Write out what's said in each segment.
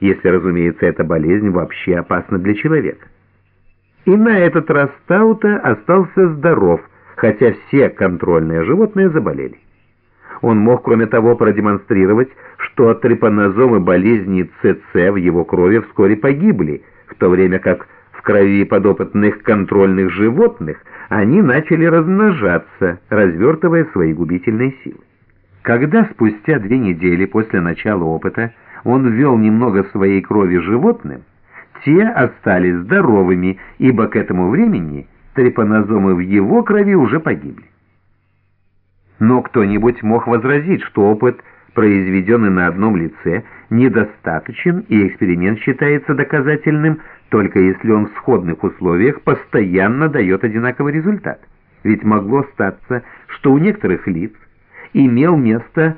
если, разумеется, эта болезнь вообще опасна для человека. И на этот раз Таута остался здоров, хотя все контрольные животные заболели. Он мог, кроме того, продемонстрировать, что трепанозомы болезни ЦЦ в его крови вскоре погибли, в то время как в крови подопытных контрольных животных они начали размножаться, развертывая свои губительные силы. Когда спустя две недели после начала опыта он ввел немного своей крови животным, те остались здоровыми, ибо к этому времени трепанозомы в его крови уже погибли. Но кто-нибудь мог возразить, что опыт, произведенный на одном лице, недостаточен и эксперимент считается доказательным, только если он в сходных условиях постоянно дает одинаковый результат. Ведь могло статься, что у некоторых лиц имел место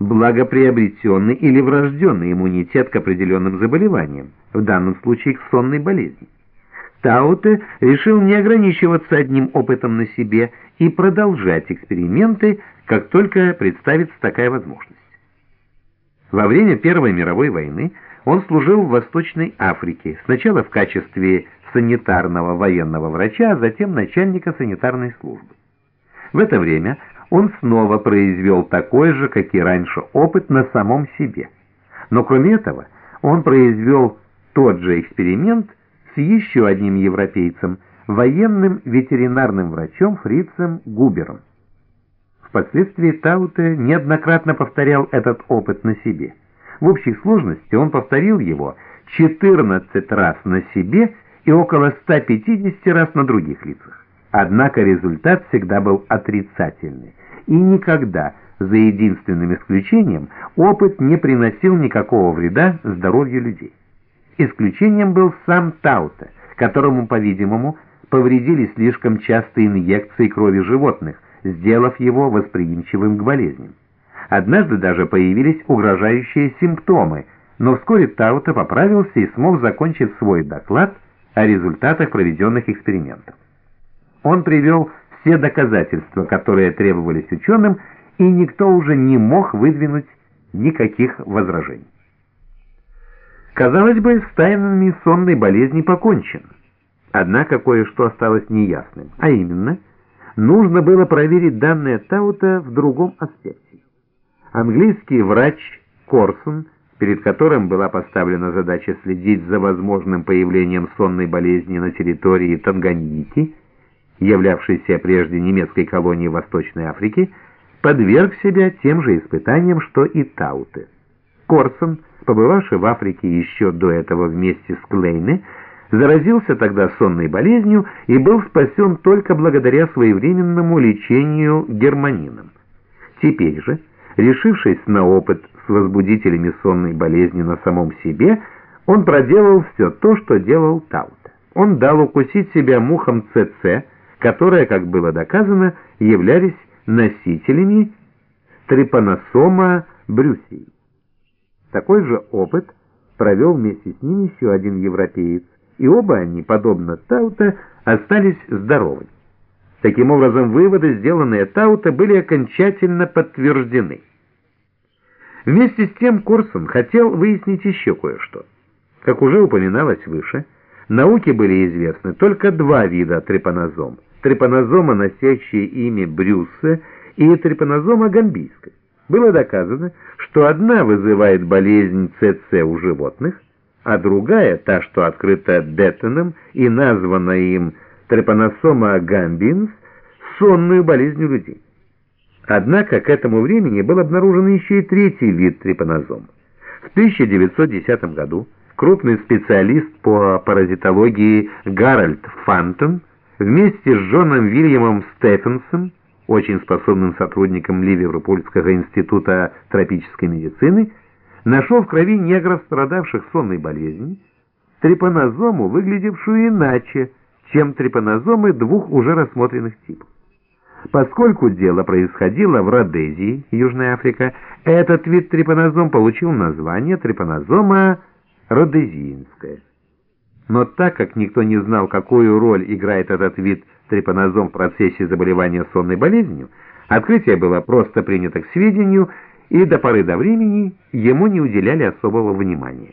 благоприобретенный или врожденный иммунитет к определенным заболеваниям, в данном случае к сонной болезни. Тауте решил не ограничиваться одним опытом на себе и продолжать эксперименты, как только представится такая возможность. Во время Первой мировой войны он служил в Восточной Африке, сначала в качестве санитарного военного врача, а затем начальника санитарной службы. В это время он снова произвел такой же, как и раньше, опыт на самом себе. Но кроме этого, он произвел тот же эксперимент с еще одним европейцем – военным ветеринарным врачом Фрицем Губером. Впоследствии Тауте неоднократно повторял этот опыт на себе. В общей сложности он повторил его 14 раз на себе и около 150 раз на других лицах. Однако результат всегда был отрицательный, и никогда, за единственным исключением, опыт не приносил никакого вреда здоровью людей. Исключением был сам Тауте, которому, по-видимому, повредили слишком частые инъекции крови животных, сделав его восприимчивым к болезням. Однажды даже появились угрожающие симптомы, но вскоре Таута поправился и смог закончить свой доклад о результатах проведенных экспериментов. Он привел все доказательства, которые требовались ученым, и никто уже не мог выдвинуть никаких возражений. Казалось бы, с тайнами сонной болезни покончено. Однако кое-что осталось неясным, а именно, нужно было проверить данные Таута в другом аспекте. Английский врач Корсон, перед которым была поставлена задача следить за возможным появлением сонной болезни на территории Танганьики, являвшейся прежде немецкой колонией Восточной Африки, подверг себя тем же испытаниям, что и Тауте. Корсон, побывавший в Африке еще до этого вместе с Клейне, заразился тогда сонной болезнью и был спасен только благодаря своевременному лечению германином. Теперь же, решившись на опыт с возбудителями сонной болезни на самом себе, он проделал все то, что делал Таута. Он дал укусить себя мухам ЦЦ, которые, как было доказано, являлись носителями трипаносома брюсии. Такой же опыт провел вместе с ним еще один европеец, и оба они, подобно Таута, остались здоровы. Таким образом, выводы, сделанные Таута, были окончательно подтверждены. Вместе с тем Корсон хотел выяснить еще кое-что. Как уже упоминалось выше, науке были известны только два вида трепанозом. Трепанозома, носящие имя Брюссе, и трепанозома гамбийская. Было доказано, что одна вызывает болезнь ЦЦ у животных, а другая, та, что открыта Деттоном и названа им трепаносома гамбинс, сонную болезнью людей. Однако к этому времени был обнаружен еще и третий вид трепанозом. В 1910 году крупный специалист по паразитологии Гарольд Фантон вместе с Джоном Вильямом Стефенсом, очень способным сотрудником Ливерпульского института тропической медицины, нашел в крови негров, страдавших сонной болезнью, трепанозому, выглядевшую иначе, чем трепанозомы двух уже рассмотренных типов. Поскольку дело происходило в Родезии, Южная Африка, этот вид трепанозом получил название трепанозома родезиинская. Но так как никто не знал, какую роль играет этот вид трепанозом в процессе заболевания сонной болезнью, открытие было просто принято к сведению и до поры до времени ему не уделяли особого внимания.